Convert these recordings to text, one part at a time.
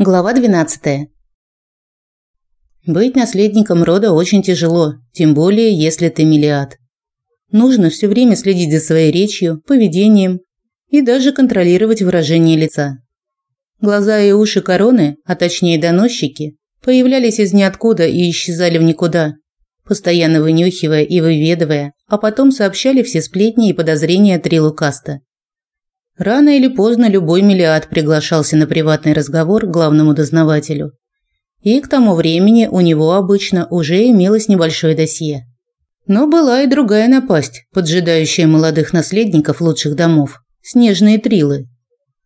Глава 12. Быть наследником рода очень тяжело, тем более если ты миллиад. Нужно все время следить за своей речью, поведением и даже контролировать выражение лица. Глаза и уши короны, а точнее доносчики, появлялись из ниоткуда и исчезали в никуда, постоянно вынюхивая и выведывая, а потом сообщали все сплетни и подозрения Трилу Каста. Рано или поздно любой миллиард приглашался на приватный разговор к главному дознавателю. И к тому времени у него обычно уже имелось небольшое досье. Но была и другая напасть, поджидающая молодых наследников лучших домов – снежные трилы.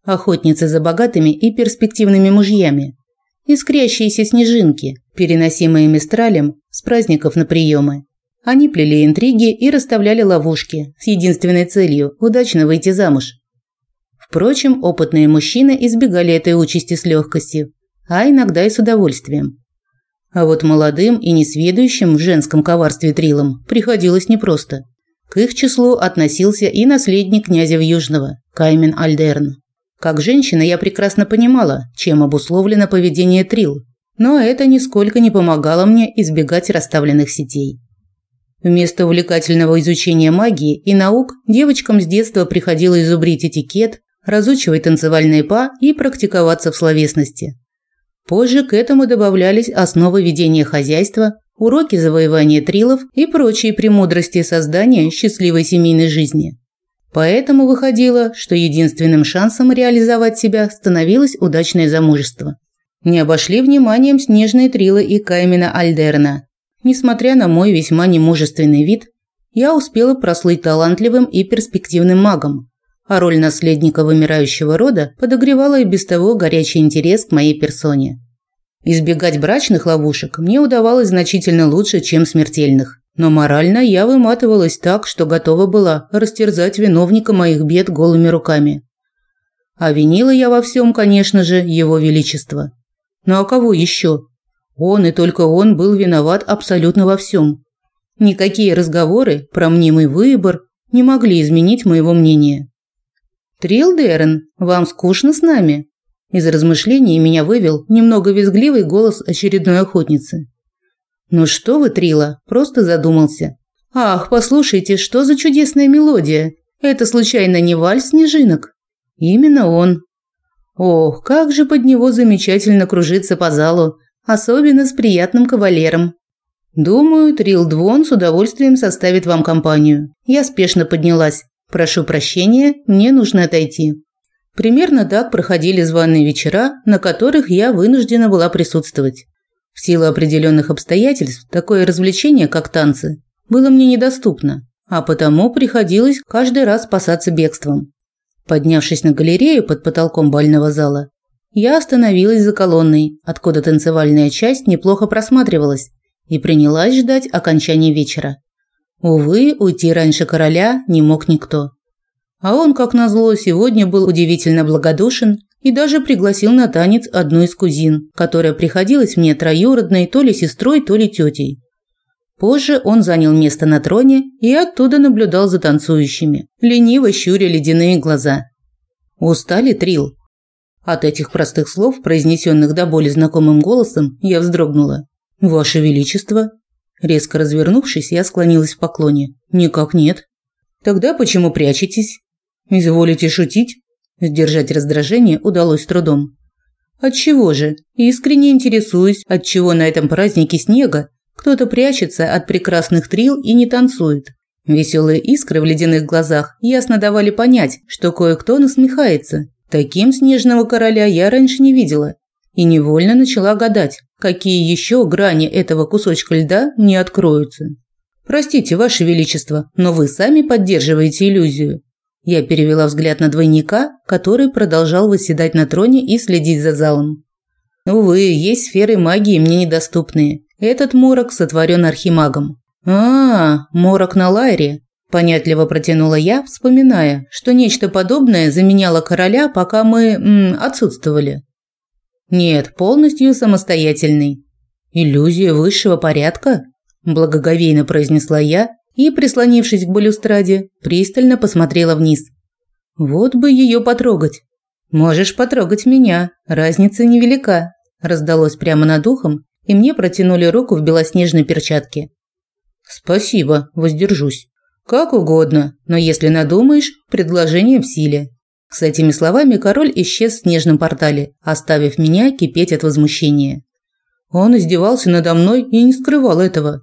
Охотницы за богатыми и перспективными мужьями. Искрящиеся снежинки, переносимые мистралем с праздников на приемы. Они плели интриги и расставляли ловушки с единственной целью – удачно выйти замуж – Впрочем, опытные мужчины избегали этой участи с легкостью, а иногда и с удовольствием. А вот молодым и несведущим в женском коварстве трилам приходилось непросто. К их числу относился и наследник князя Южного, Каймен Альдерн. Как женщина я прекрасно понимала, чем обусловлено поведение трил, но это нисколько не помогало мне избегать расставленных сетей. Вместо увлекательного изучения магии и наук девочкам с детства приходило изубрить этикет, разучивать танцевальные па и практиковаться в словесности. Позже к этому добавлялись основы ведения хозяйства, уроки завоевания трилов и прочие премудрости создания счастливой семейной жизни. Поэтому выходило, что единственным шансом реализовать себя становилось удачное замужество. Не обошли вниманием снежные трилы и Каймена Альдерна. Несмотря на мой весьма немужественный вид, я успела прослыть талантливым и перспективным магом, а роль наследника вымирающего рода подогревала и без того горячий интерес к моей персоне. Избегать брачных ловушек мне удавалось значительно лучше, чем смертельных. Но морально я выматывалась так, что готова была растерзать виновника моих бед голыми руками. А винила я во всем, конечно же, его величество. Ну а кого еще? Он и только он был виноват абсолютно во всем. Никакие разговоры про мнимый выбор не могли изменить моего мнения. «Трил Дерен, вам скучно с нами?» Из размышлений меня вывел немного визгливый голос очередной охотницы. «Ну что вы, Трила, просто задумался. Ах, послушайте, что за чудесная мелодия. Это случайно не вальс снежинок?» «Именно он». «Ох, как же под него замечательно кружиться по залу, особенно с приятным кавалером». «Думаю, Трил Двон с удовольствием составит вам компанию». Я спешно поднялась. Прошу прощения, мне нужно отойти. Примерно так проходили званые вечера, на которых я вынуждена была присутствовать. В силу определенных обстоятельств такое развлечение, как танцы, было мне недоступно, а потому приходилось каждый раз спасаться бегством. Поднявшись на галерею под потолком бального зала, я остановилась за колонной, откуда танцевальная часть неплохо просматривалась, и принялась ждать окончания вечера. Увы, уйти раньше короля не мог никто. А он, как назло, сегодня был удивительно благодушен и даже пригласил на танец одну из кузин, которая приходилась мне троюродной то ли сестрой, то ли тетей. Позже он занял место на троне и оттуда наблюдал за танцующими, лениво щуря ледяные глаза. «Устали, Трил?» От этих простых слов, произнесенных до боли знакомым голосом, я вздрогнула. «Ваше Величество!» Резко развернувшись, я склонилась в поклоне. «Никак нет». «Тогда почему прячетесь?» «Изволите шутить?» Сдержать раздражение удалось трудом. «Отчего же? Искренне интересуюсь, отчего на этом празднике снега кто-то прячется от прекрасных трил и не танцует». Веселые искры в ледяных глазах ясно давали понять, что кое-кто насмехается. Таким снежного короля я раньше не видела и невольно начала гадать, какие еще грани этого кусочка льда не откроются. Простите, ваше величество, но вы сами поддерживаете иллюзию. Я перевела взгляд на двойника, который продолжал восседать на троне и следить за залом. Увы, есть сферы магии мне недоступные. Этот морок сотворен архимагом. А, морок на Лайре, понятливо протянула я, вспоминая, что нечто подобное заменяло короля, пока мы м, отсутствовали. Нет, полностью самостоятельный. Иллюзия высшего порядка, благоговейно произнесла я и, прислонившись к балюстраде, пристально посмотрела вниз. Вот бы ее потрогать. Можешь потрогать меня, разница невелика, раздалось прямо над ухом, и мне протянули руку в белоснежной перчатке. Спасибо, воздержусь. Как угодно, но если надумаешь, предложение в силе. С этими словами король исчез в снежном портале, оставив меня кипеть от возмущения. Он издевался надо мной и не скрывал этого.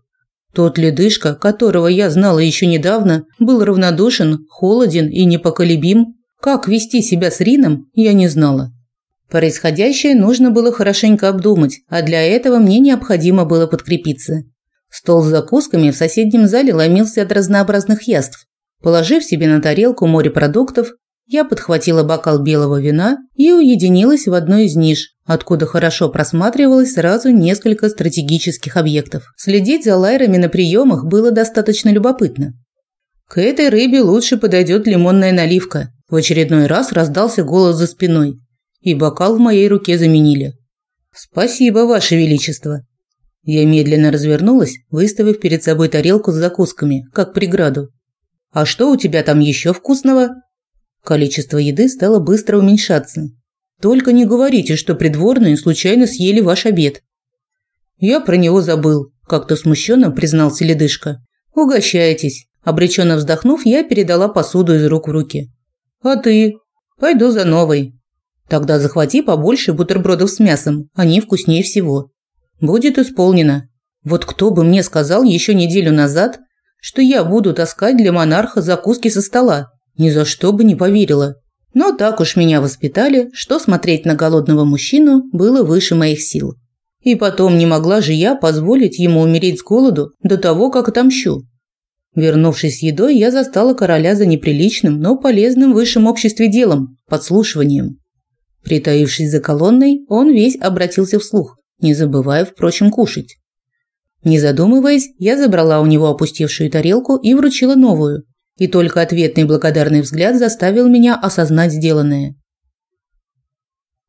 Тот ледышка, которого я знала еще недавно, был равнодушен, холоден и непоколебим. Как вести себя с Рином, я не знала. Происходящее нужно было хорошенько обдумать, а для этого мне необходимо было подкрепиться. Стол с закусками в соседнем зале ломился от разнообразных яств. Положив себе на тарелку морепродуктов, я подхватила бокал белого вина и уединилась в одной из ниш, откуда хорошо просматривалось сразу несколько стратегических объектов. Следить за лайрами на приемах было достаточно любопытно. К этой рыбе лучше подойдет лимонная наливка. В очередной раз раздался голос за спиной, и бокал в моей руке заменили. Спасибо, ваше величество. Я медленно развернулась, выставив перед собой тарелку с закусками, как преграду. А что у тебя там еще вкусного? Количество еды стало быстро уменьшаться. Только не говорите, что придворные случайно съели ваш обед. Я про него забыл, как-то смущенно признался ледышка. Угощайтесь. Обреченно вздохнув, я передала посуду из рук в руки. А ты? Пойду за новой. Тогда захвати побольше бутербродов с мясом, они вкуснее всего. Будет исполнено. Вот кто бы мне сказал еще неделю назад, что я буду таскать для монарха закуски со стола? Ни за что бы не поверила. Но так уж меня воспитали, что смотреть на голодного мужчину было выше моих сил. И потом не могла же я позволить ему умереть с голоду до того, как отомщу. Вернувшись с едой, я застала короля за неприличным, но полезным в высшем обществе делом – подслушиванием. Притаившись за колонной, он весь обратился вслух, не забывая, впрочем, кушать. Не задумываясь, я забрала у него опустевшую тарелку и вручила новую, и только ответный благодарный взгляд заставил меня осознать сделанное.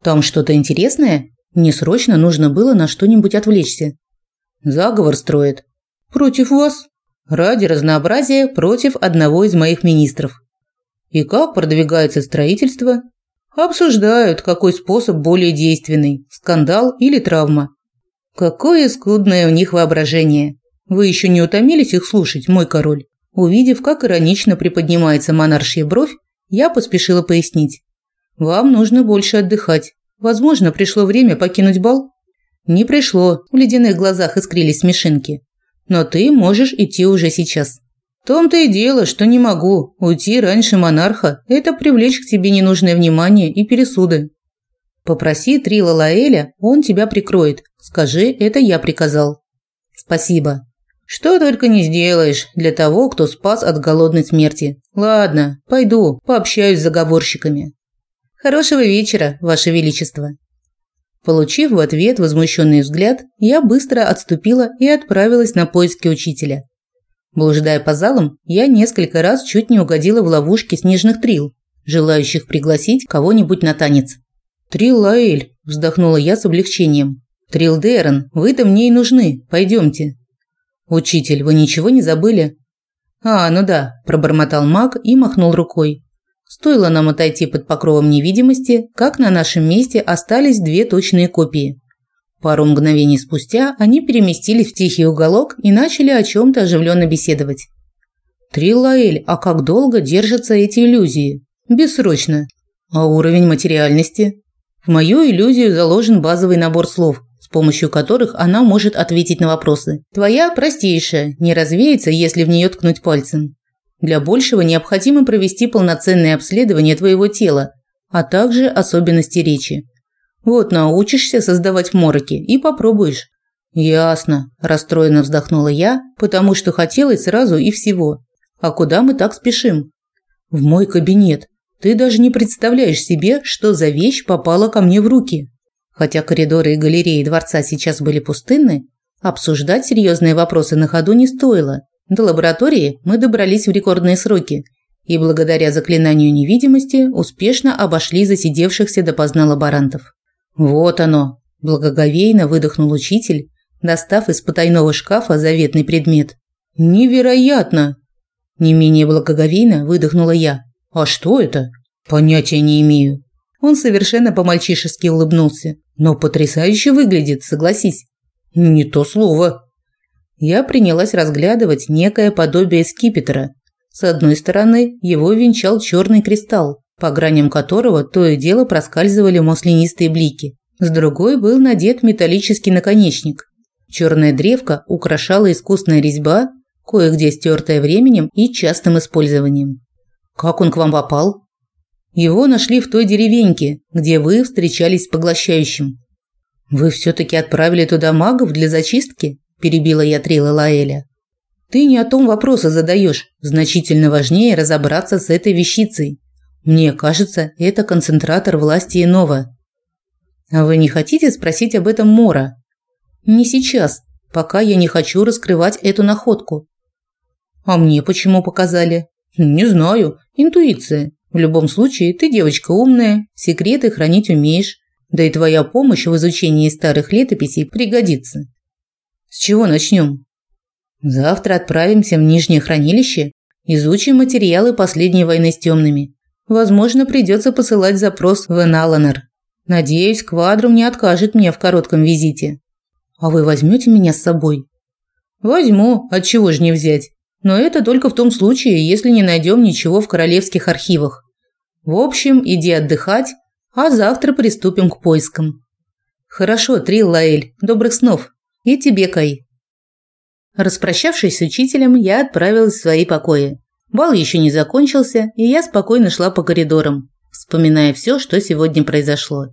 «Там что-то интересное? Мне срочно нужно было на что-нибудь отвлечься». «Заговор строит. Против вас? Ради разнообразия против одного из моих министров». «И как продвигается строительство?» «Обсуждают, какой способ более действенный – скандал или травма». «Какое скудное у них воображение! Вы еще не утомились их слушать, мой король?» Увидев, как иронично приподнимается монаршья бровь, я поспешила пояснить. «Вам нужно больше отдыхать. Возможно, пришло время покинуть бал?» «Не пришло», – в ледяных глазах искрились смешинки. «Но ты можешь идти уже сейчас». «В том-то и дело, что не могу. Уйти раньше монарха – это привлечь к тебе ненужное внимание и пересуды». «Попроси Трила Лаэля, он тебя прикроет. Скажи, это я приказал». «Спасибо», что только не сделаешь для того, кто спас от голодной смерти. Ладно, пойду, пообщаюсь с заговорщиками. Хорошего вечера, ваше величество. Получив в ответ возмущенный взгляд, я быстро отступила и отправилась на поиски учителя. Блуждая по залам, я несколько раз чуть не угодила в ловушки снежных трил, желающих пригласить кого-нибудь на танец. «Трил Лаэль», – вздохнула я с облегчением. «Трил Дэрон, вы-то мне и нужны, пойдемте». «Учитель, вы ничего не забыли?» «А, ну да», – пробормотал маг и махнул рукой. Стоило нам отойти под покровом невидимости, как на нашем месте остались две точные копии. Пару мгновений спустя они переместились в тихий уголок и начали о чем-то оживленно беседовать. «Трилаэль, а как долго держатся эти иллюзии?» «Бессрочно». «А уровень материальности?» «В мою иллюзию заложен базовый набор слов, помощью которых она может ответить на вопросы. Твоя простейшая, не развеется, если в нее ткнуть пальцем. Для большего необходимо провести полноценное обследование твоего тела, а также особенности речи. Вот научишься создавать мороки и попробуешь. Ясно, расстроенно вздохнула я, потому что хотелось сразу и всего. А куда мы так спешим? В мой кабинет. Ты даже не представляешь себе, что за вещь попала ко мне в руки. Хотя коридоры и галереи дворца сейчас были пустынны, обсуждать серьезные вопросы на ходу не стоило. До лаборатории мы добрались в рекордные сроки и благодаря заклинанию невидимости успешно обошли засидевшихся допоздна лаборантов. Вот оно, благоговейно выдохнул учитель, достав из потайного шкафа заветный предмет. Невероятно, не менее благоговейно выдохнула я. А что это? Понятия не имею. Он совершенно по-мальчишески улыбнулся. Но потрясающе выглядит, согласись. Не то слово. Я принялась разглядывать некое подобие скипетра. С одной стороны, его венчал черный кристалл, по граням которого то и дело проскальзывали маслянистые блики. С другой был надет металлический наконечник. Черная древка украшала искусная резьба, кое-где стертая временем и частым использованием. Как он к вам попал? Его нашли в той деревеньке, где вы встречались с поглощающим. Вы все таки отправили туда магов для зачистки? перебила я Трила Лаэля. Ты не о том вопросы задаешь. Значительно важнее разобраться с этой вещицей. Мне кажется, это концентратор власти иного. А вы не хотите спросить об этом Мора? Не сейчас, пока я не хочу раскрывать эту находку. А мне почему показали? Не знаю, интуиция. В любом случае, ты девочка умная, секреты хранить умеешь, да и твоя помощь в изучении старых летописей пригодится. С чего начнем? Завтра отправимся в Нижнее хранилище, изучим материалы последней войны с темными. Возможно, придется посылать запрос в Эналанер. Надеюсь, Квадрум не откажет мне в коротком визите. А вы возьмете меня с собой? Возьму, от чего же не взять? Но это только в том случае, если не найдем ничего в королевских архивах. В общем, иди отдыхать, а завтра приступим к поискам. Хорошо, Трил Лаэль, добрых снов. И тебе, Кай. Распрощавшись с учителем, я отправилась в свои покои. Бал еще не закончился, и я спокойно шла по коридорам, вспоминая все, что сегодня произошло.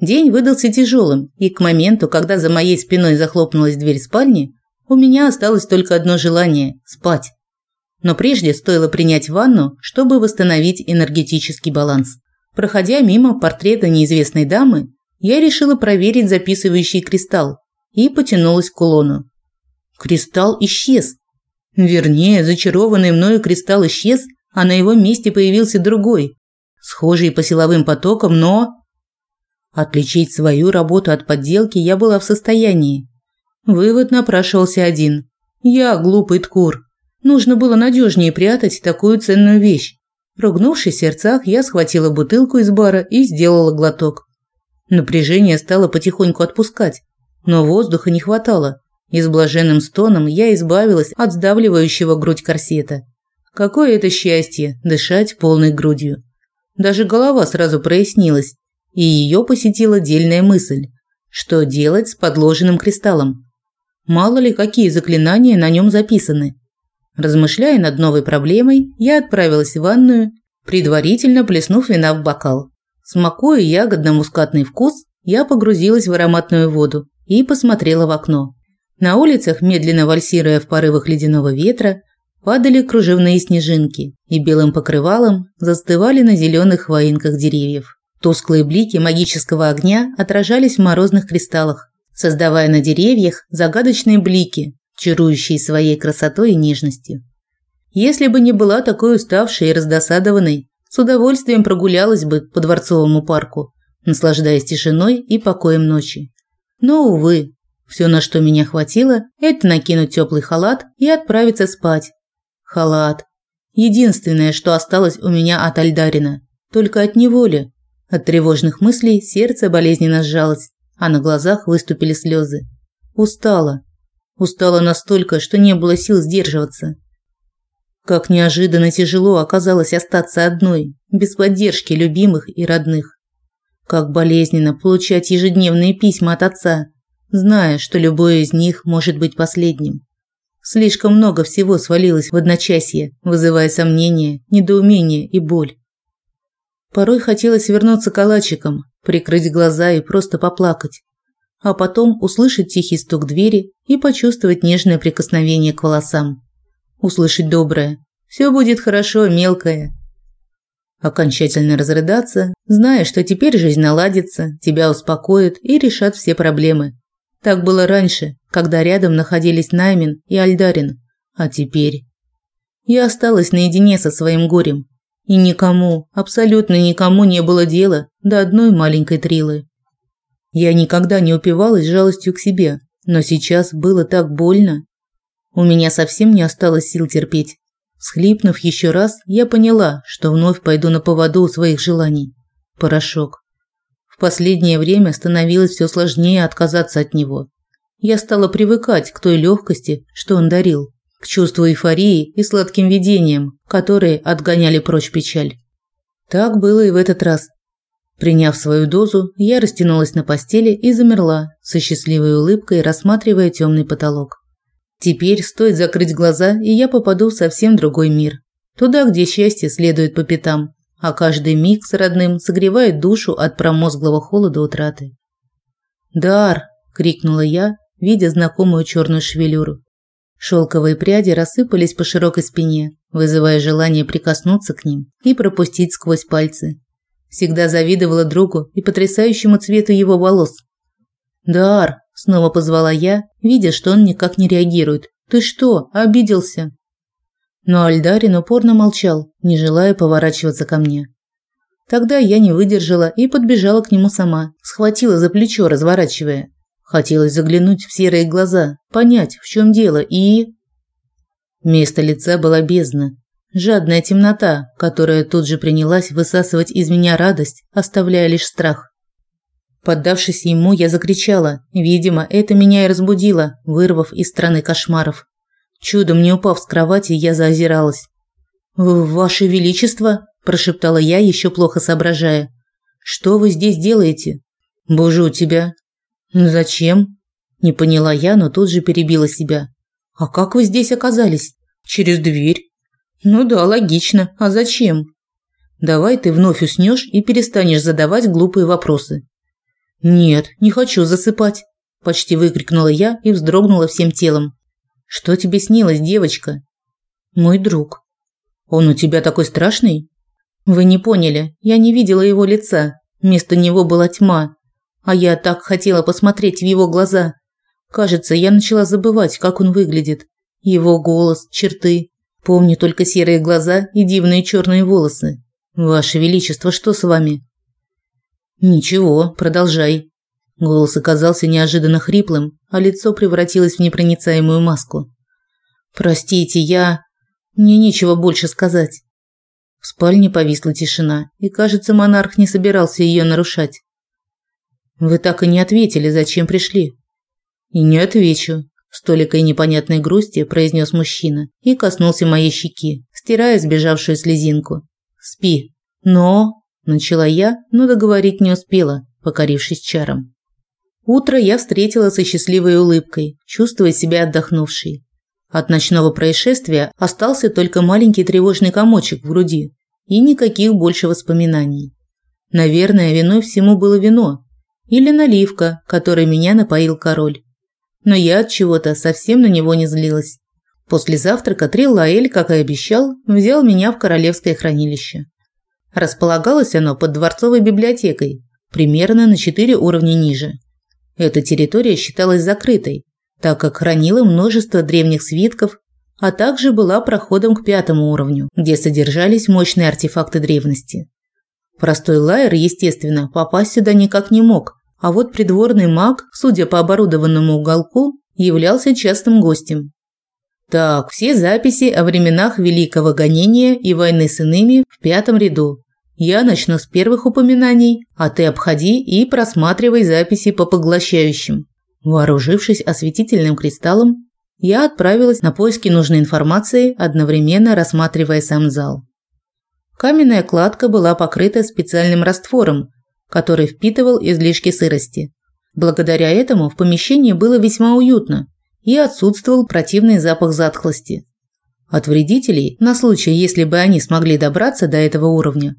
День выдался тяжелым, и к моменту, когда за моей спиной захлопнулась дверь спальни, у меня осталось только одно желание – спать. Но прежде стоило принять ванну, чтобы восстановить энергетический баланс. Проходя мимо портрета неизвестной дамы, я решила проверить записывающий кристалл и потянулась к кулону. Кристалл исчез. Вернее, зачарованный мною кристалл исчез, а на его месте появился другой, схожий по силовым потокам, но... Отличить свою работу от подделки я была в состоянии, Вывод напрашивался один. Я глупый ткур. Нужно было надежнее прятать такую ценную вещь. Ругнувшись в сердцах, я схватила бутылку из бара и сделала глоток. Напряжение стало потихоньку отпускать, но воздуха не хватало, и с блаженным стоном я избавилась от сдавливающего грудь корсета. Какое это счастье дышать полной грудью. Даже голова сразу прояснилась, и ее посетила дельная мысль: что делать с подложенным кристаллом? Мало ли, какие заклинания на нем записаны. Размышляя над новой проблемой, я отправилась в ванную, предварительно плеснув вина в бокал. Смакуя ягодно-мускатный вкус, я погрузилась в ароматную воду и посмотрела в окно. На улицах, медленно вальсируя в порывах ледяного ветра, падали кружевные снежинки и белым покрывалом застывали на зеленых хвоинках деревьев. Тусклые блики магического огня отражались в морозных кристаллах, создавая на деревьях загадочные блики, чарующие своей красотой и нежностью. Если бы не была такой уставшей и раздосадованной, с удовольствием прогулялась бы по Дворцовому парку, наслаждаясь тишиной и покоем ночи. Но, увы, все, на что меня хватило, это накинуть теплый халат и отправиться спать. Халат. Единственное, что осталось у меня от Альдарина. Только от неволи. От тревожных мыслей сердце болезненно сжалось а на глазах выступили слезы. Устала. Устала настолько, что не было сил сдерживаться. Как неожиданно тяжело оказалось остаться одной, без поддержки любимых и родных. Как болезненно получать ежедневные письма от отца, зная, что любое из них может быть последним. Слишком много всего свалилось в одночасье, вызывая сомнения, недоумение и боль. Порой хотелось вернуться калачиком, прикрыть глаза и просто поплакать, а потом услышать тихий стук двери и почувствовать нежное прикосновение к волосам. Услышать доброе «Все будет хорошо, мелкая». Окончательно разрыдаться, зная, что теперь жизнь наладится, тебя успокоят и решат все проблемы. Так было раньше, когда рядом находились Наймин и Альдарин, а теперь... Я осталась наедине со своим горем, и никому, абсолютно никому не было дела до одной маленькой трилы. Я никогда не упивалась жалостью к себе, но сейчас было так больно. У меня совсем не осталось сил терпеть. Схлипнув еще раз, я поняла, что вновь пойду на поводу у своих желаний. порошок. В последнее время становилось все сложнее отказаться от него. Я стала привыкать к той легкости, что он дарил, к чувству эйфории и сладким видениям, которые отгоняли прочь печаль. Так было и в этот раз. Приняв свою дозу, я растянулась на постели и замерла, со счастливой улыбкой рассматривая темный потолок. Теперь стоит закрыть глаза, и я попаду в совсем другой мир. Туда, где счастье следует по пятам, а каждый миг с родным согревает душу от промозглого холода утраты. «Дар!» – крикнула я, видя знакомую черную шевелюру. Шелковые пряди рассыпались по широкой спине, вызывая желание прикоснуться к ним и пропустить сквозь пальцы. Всегда завидовала другу и потрясающему цвету его волос. «Дар!» – снова позвала я, видя, что он никак не реагирует. «Ты что, обиделся?» Но Альдарин упорно молчал, не желая поворачиваться ко мне. Тогда я не выдержала и подбежала к нему сама, схватила за плечо, разворачивая. Хотелось заглянуть в серые глаза, понять, в чем дело, и... Вместо лица была бездна, жадная темнота, которая тут же принялась высасывать из меня радость, оставляя лишь страх. Поддавшись ему, я закричала. Видимо, это меня и разбудило, вырвав из страны кошмаров. Чудом не упав с кровати, я заозиралась. «Ваше Величество!» – прошептала я, еще плохо соображая. «Что вы здесь делаете?» «Боже, у тебя!» «Зачем?» – не поняла я, но тут же перебила себя. «А как вы здесь оказались?» «Через дверь». «Ну да, логично. А зачем?» «Давай ты вновь уснешь и перестанешь задавать глупые вопросы. «Нет, не хочу засыпать», – почти выкрикнула я и вздрогнула всем телом. «Что тебе снилось, девочка?» «Мой друг». «Он у тебя такой страшный?» «Вы не поняли, я не видела его лица. Вместо него была тьма. А я так хотела посмотреть в его глаза. Кажется, я начала забывать, как он выглядит. Его голос, черты. Помню только серые глаза и дивные черные волосы. Ваше Величество, что с вами?» «Ничего, продолжай». Голос оказался неожиданно хриплым, а лицо превратилось в непроницаемую маску. «Простите, я... Мне нечего больше сказать». В спальне повисла тишина, и, кажется, монарх не собирался ее нарушать. «Вы так и не ответили, зачем пришли?» «И не отвечу», – с толикой непонятной грусти произнес мужчина и коснулся моей щеки, стирая сбежавшую слезинку. «Спи». «Но...» Начала я, но договорить не успела, покорившись чарам. Утро я встретила со счастливой улыбкой, чувствуя себя отдохнувшей. От ночного происшествия остался только маленький тревожный комочек в груди и никаких больше воспоминаний. Наверное, виной всему было вино или наливка, которой меня напоил король. Но я от чего-то совсем на него не злилась. После завтрака Триллаэль, как и обещал, взял меня в королевское хранилище. Располагалось оно под дворцовой библиотекой, примерно на 4 уровня ниже. Эта территория считалась закрытой, так как хранила множество древних свитков, а также была проходом к пятому уровню, где содержались мощные артефакты древности. Простой лайер, естественно, попасть сюда никак не мог, а вот придворный маг, судя по оборудованному уголку, являлся частым гостем. Так, все записи о временах Великого Гонения и войны с иными в пятом ряду. Я начну с первых упоминаний, а ты обходи и просматривай записи по поглощающим. Вооружившись осветительным кристаллом, я отправилась на поиски нужной информации, одновременно рассматривая сам зал. Каменная кладка была покрыта специальным раствором, который впитывал излишки сырости. Благодаря этому в помещении было весьма уютно – и отсутствовал противный запах затхлости. От вредителей, на случай, если бы они смогли добраться до этого уровня,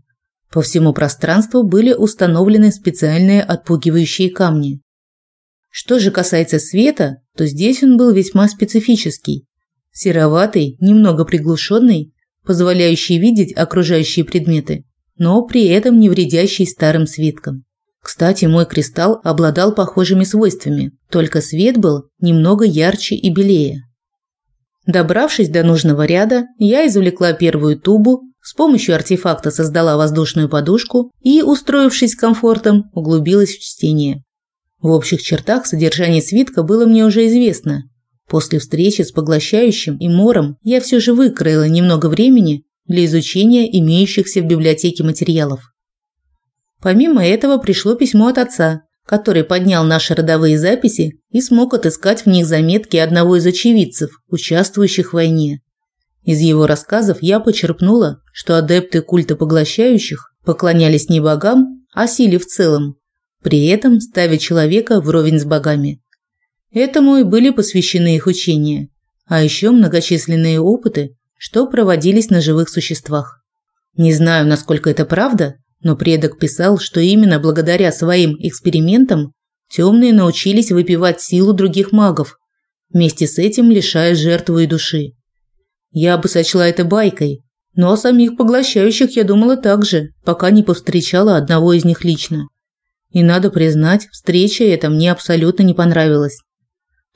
по всему пространству были установлены специальные отпугивающие камни. Что же касается света, то здесь он был весьма специфический. Сероватый, немного приглушенный, позволяющий видеть окружающие предметы, но при этом не вредящий старым свиткам. Кстати, мой кристалл обладал похожими свойствами, только свет был немного ярче и белее. Добравшись до нужного ряда, я извлекла первую тубу, с помощью артефакта создала воздушную подушку и, устроившись комфортом, углубилась в чтение. В общих чертах содержание свитка было мне уже известно. После встречи с поглощающим и мором я все же выкроила немного времени для изучения имеющихся в библиотеке материалов. Помимо этого пришло письмо от отца, который поднял наши родовые записи и смог отыскать в них заметки одного из очевидцев, участвующих в войне. Из его рассказов я почерпнула, что адепты культа поглощающих поклонялись не богам, а силе в целом, при этом ставя человека вровень с богами. Этому и были посвящены их учения, а еще многочисленные опыты, что проводились на живых существах. Не знаю, насколько это правда, но предок писал, что именно благодаря своим экспериментам темные научились выпивать силу других магов, вместе с этим лишая жертву и души. Я бы сочла это байкой, но о самих поглощающих я думала так же, пока не повстречала одного из них лично. И надо признать, встреча эта мне абсолютно не понравилась.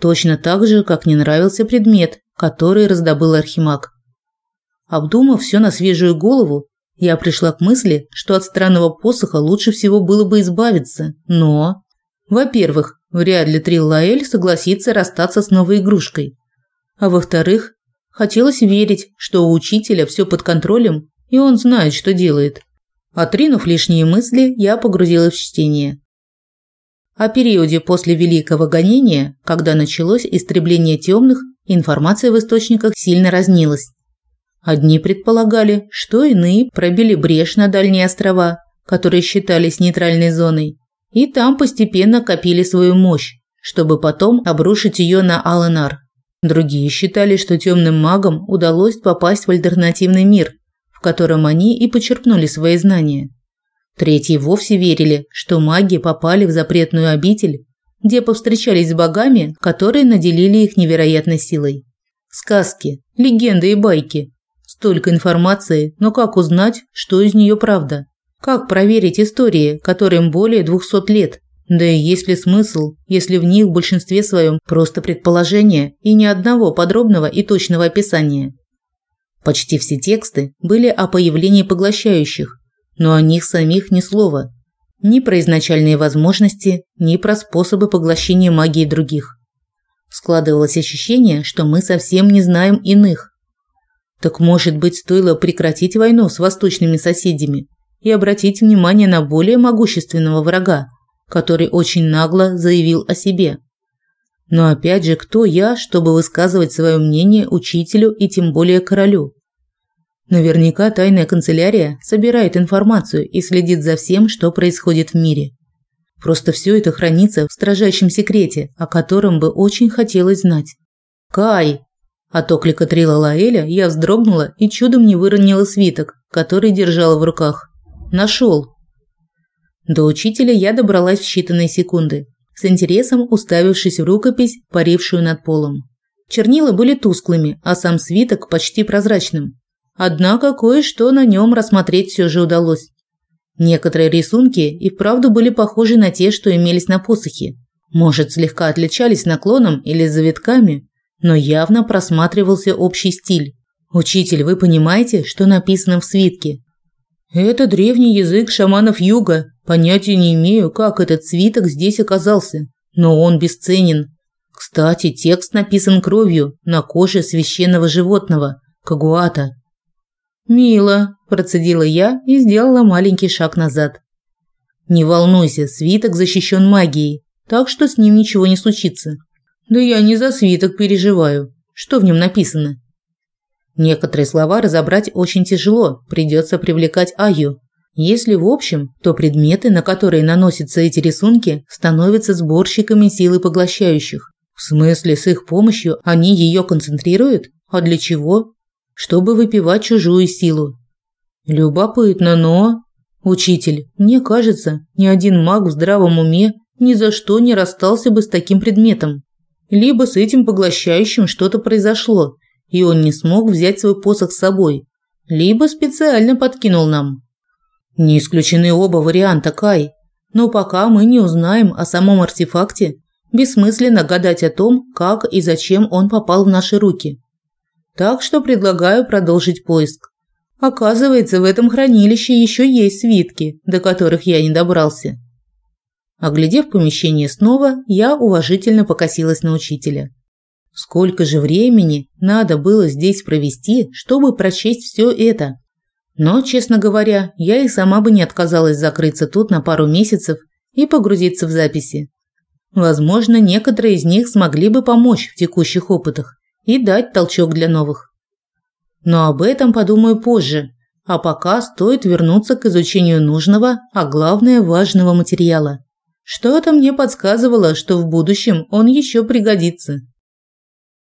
Точно так же, как не нравился предмет, который раздобыл Архимаг. Обдумав все на свежую голову, я пришла к мысли, что от странного посоха лучше всего было бы избавиться, но... Во-первых, вряд ли Триллаэль согласится расстаться с новой игрушкой. А во-вторых, Хотелось верить, что у учителя все под контролем, и он знает, что делает. Отринув лишние мысли, я погрузилась в чтение. О периоде после Великого гонения, когда началось истребление темных, информация в источниках сильно разнилась. Одни предполагали, что иные пробили брешь на дальние острова, которые считались нейтральной зоной, и там постепенно копили свою мощь, чтобы потом обрушить ее на Аланар. Другие считали, что темным магам удалось попасть в альтернативный мир, в котором они и почерпнули свои знания. Третьи вовсе верили, что маги попали в запретную обитель, где повстречались с богами, которые наделили их невероятной силой. Сказки, легенды и байки. Столько информации, но как узнать, что из нее правда? Как проверить истории, которым более 200 лет? Да и есть ли смысл, если в них в большинстве своем просто предположения и ни одного подробного и точного описания? Почти все тексты были о появлении поглощающих, но о них самих ни слова. Ни про изначальные возможности, ни про способы поглощения магии других. Складывалось ощущение, что мы совсем не знаем иных. Так может быть, стоило прекратить войну с восточными соседями и обратить внимание на более могущественного врага, который очень нагло заявил о себе. Но опять же, кто я, чтобы высказывать свое мнение учителю и тем более королю? Наверняка тайная канцелярия собирает информацию и следит за всем, что происходит в мире. Просто все это хранится в строжайшем секрете, о котором бы очень хотелось знать. Кай, от оклика Трила Лаэля я вздрогнула и чудом не выронила свиток, который держала в руках. Нашел. До учителя я добралась в считанные секунды, с интересом уставившись в рукопись, парившую над полом. Чернила были тусклыми, а сам свиток почти прозрачным. Однако кое-что на нем рассмотреть все же удалось. Некоторые рисунки и вправду были похожи на те, что имелись на посохе. Может, слегка отличались наклоном или завитками, но явно просматривался общий стиль. «Учитель, вы понимаете, что написано в свитке?» «Это древний язык шаманов юга», Понятия не имею, как этот свиток здесь оказался, но он бесценен. Кстати, текст написан кровью на коже священного животного кагуата. Мило, процедила я и сделала маленький шаг назад. Не волнуйся, свиток защищен магией, так что с ним ничего не случится. Да я не за свиток переживаю. Что в нем написано? Некоторые слова разобрать очень тяжело, придется привлекать Аю. Если в общем, то предметы, на которые наносятся эти рисунки, становятся сборщиками силы поглощающих. В смысле, с их помощью они ее концентрируют? А для чего? Чтобы выпивать чужую силу. Любопытно, но... Учитель, мне кажется, ни один маг в здравом уме ни за что не расстался бы с таким предметом. Либо с этим поглощающим что-то произошло, и он не смог взять свой посох с собой, либо специально подкинул нам. Не исключены оба варианта, Кай. Но пока мы не узнаем о самом артефакте, бессмысленно гадать о том, как и зачем он попал в наши руки. Так что предлагаю продолжить поиск. Оказывается, в этом хранилище еще есть свитки, до которых я не добрался. Оглядев помещение снова, я уважительно покосилась на учителя. Сколько же времени надо было здесь провести, чтобы прочесть все это? Но, честно говоря, я и сама бы не отказалась закрыться тут на пару месяцев и погрузиться в записи. Возможно, некоторые из них смогли бы помочь в текущих опытах и дать толчок для новых. Но об этом подумаю позже, а пока стоит вернуться к изучению нужного, а главное важного материала. Что-то мне подсказывало, что в будущем он еще пригодится.